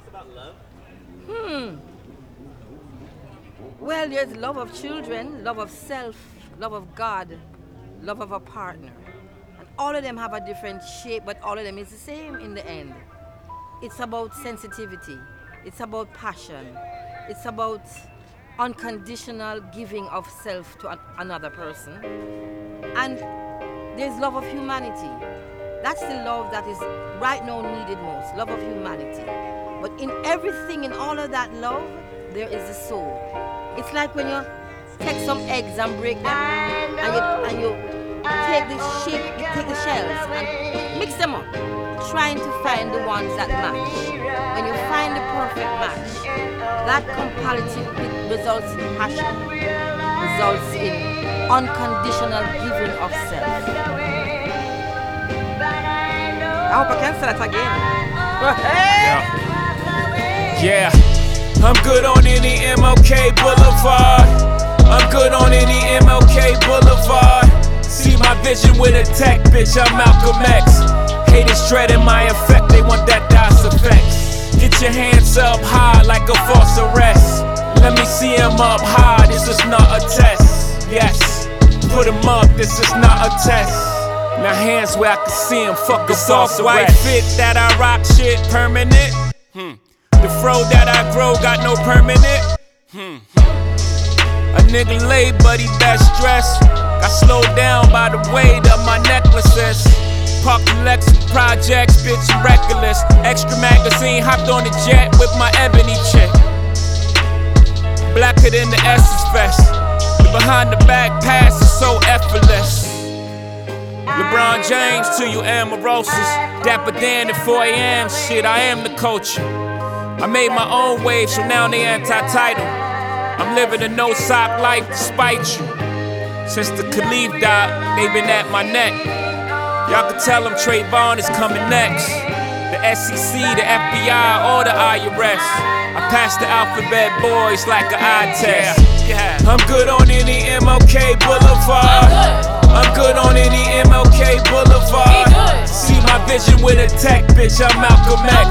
us about love? Hmm. Well, there's love of children, love of self, love of God, love of a partner. And all of them have a different shape, but all of them is the same in the end. It's about sensitivity, it's about passion, it's about unconditional giving of self to an- another person. And there's love of humanity. That's the love that is right now needed most love of humanity. But in everything, in all of that love, there is a soul. It's like when you take some eggs and break them, and you, and you take the shape, you take the shells and mix them up, trying to find the ones that match. When you find the perfect match, that comparative results in passion, results in unconditional giving of self. I hope I can say that again. Yeah. I'm good on any MLK Boulevard. I'm good on any MLK Boulevard. See my vision with a tech, bitch. I'm Malcolm X. Haters dreading my effect, they want that DOS effect. Get your hands up high like a false arrest. Let me see him up high, this is not a test. Yes, put him up, this is not a test. Now hands where I can see him, fuck a false white fit that I rock shit permanent. Hmm. The fro that I grow got no permanent. Hmm. A nigga late, but he best dressed. Got slowed down by the weight of my necklaces. Park Lexus projects, bitch, reckless. Extra magazine, hopped on the jet with my ebony chick. Blacker than the Essence Fest. The behind the back pass is so effortless. LeBron James to you amoroses. Dapper Dan at 4 a.m. Shit, I am the culture. I made my own wave, so now they anti-title. I'm living a no sock life despite you. Since the Kalief died, they been at my neck. Y'all can tell them Trayvon is coming next. The SEC, the FBI, all the IRS. I pass the alphabet boys like an eye test. I'm good on any MLK Boulevard. I'm good on any MLK Boulevard. See my vision with a tech, bitch. I'm Malcolm X.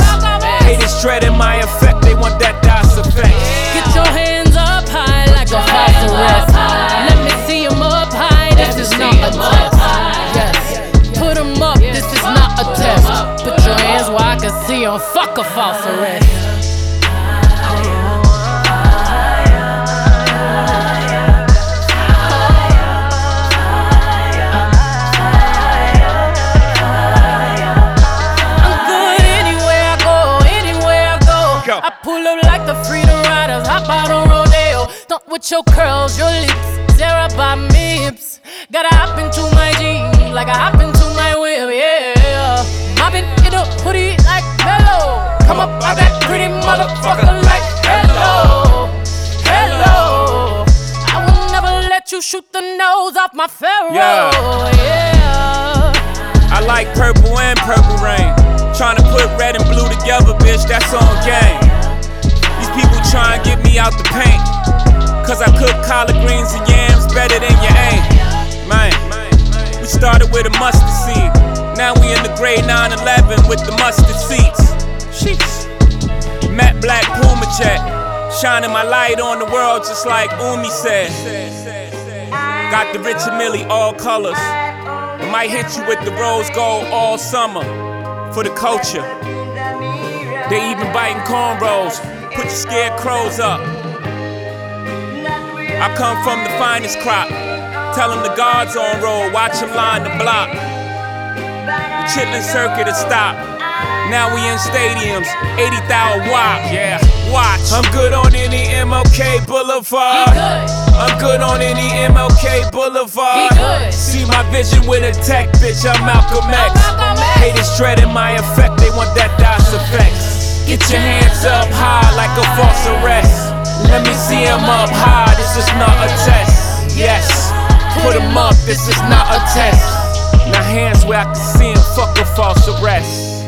Haters dreading my effect, they want that DOS effect. Get your hands up high like a false arrest. Let me see see 'em up high, this is not a test. Yes, put 'em up, this is not a test. Put your hands where I can see see 'em, fuck a false like the freedom riders, hop out on rodeo. Don't with your curls, your lips, Sarah Baartman hips. Gotta hop into my jeans, like I hop into my whip, yeah. Mobbing in a hoodie like mellow. Come up out that pretty motherfucker like hello, hello. I will never let you shoot the nose off my pharaoh, Yeah. yeah. I like purple and purple rain. Tryna put red and blue together, bitch, that's on game. With a mustard seed. Now we in the grade 911 with the mustard seats. Sheesh. Matte black Puma jet. Shining my light on the world just like Umi said. Got the Richard Mille all colors. I might hit you with the rose gold all summer for the culture. They even biting cornrows. Put your scarecrows up. I come from the finest crop. Tell them the guards on roll. Watch them line the block. The chitlin circuit has stopped. Now we in stadiums, 80,000 watt. Yeah, watch. I'm good on any MLK Boulevard. I'm good on any MLK Boulevard. See my vision with a tech, bitch. I'm Malcolm X. Haters dreading my effect, they want that DOS effect. Get your hands up high like a false arrest. Let me see him up high, this is not a test. Yes, put him up, this is not a test. Now hands where I can see him, fuck a false arrest.